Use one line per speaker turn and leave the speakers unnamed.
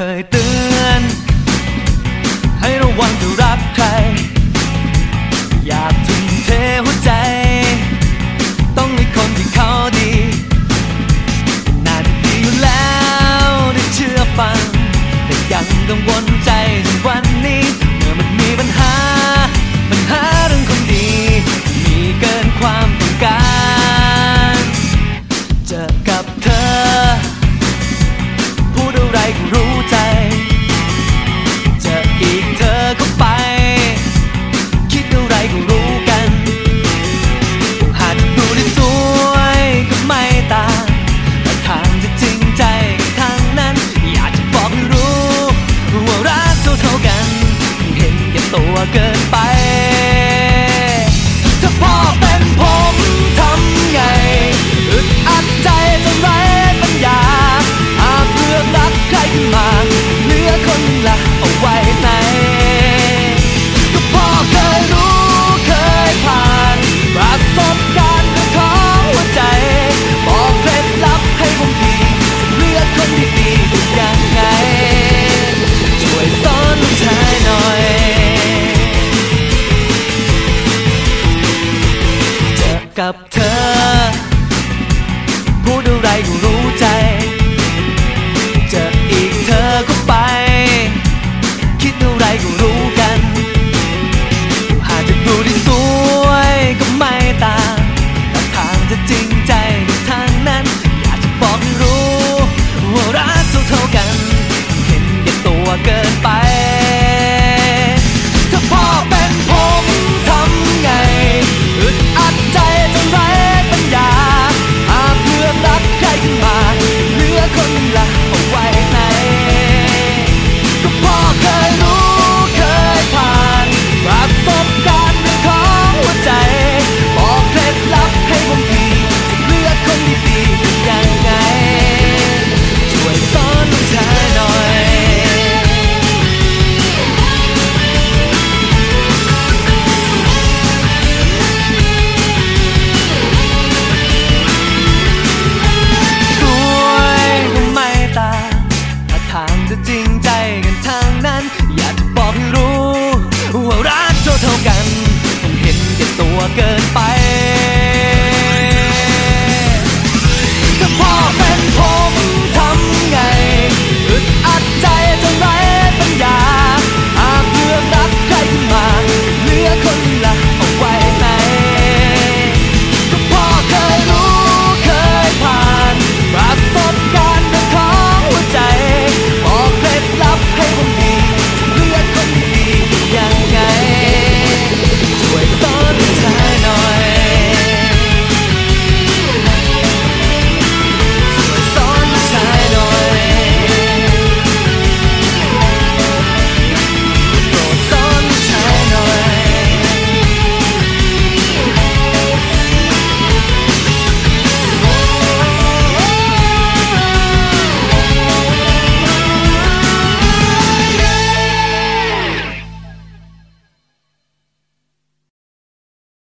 คยเตือน ให้ระวังจะรักใคร อยากทุ่มเทหัวใจ ต้องให้คนที่เขาดีน่าจะดีอยู่แล้วได้เชื่อฟัง แต่ยังกังวลใจจนวันนี้ เมื่อมันมีปัญหาปัญหา กับเธอ พูดอะไรก็รู้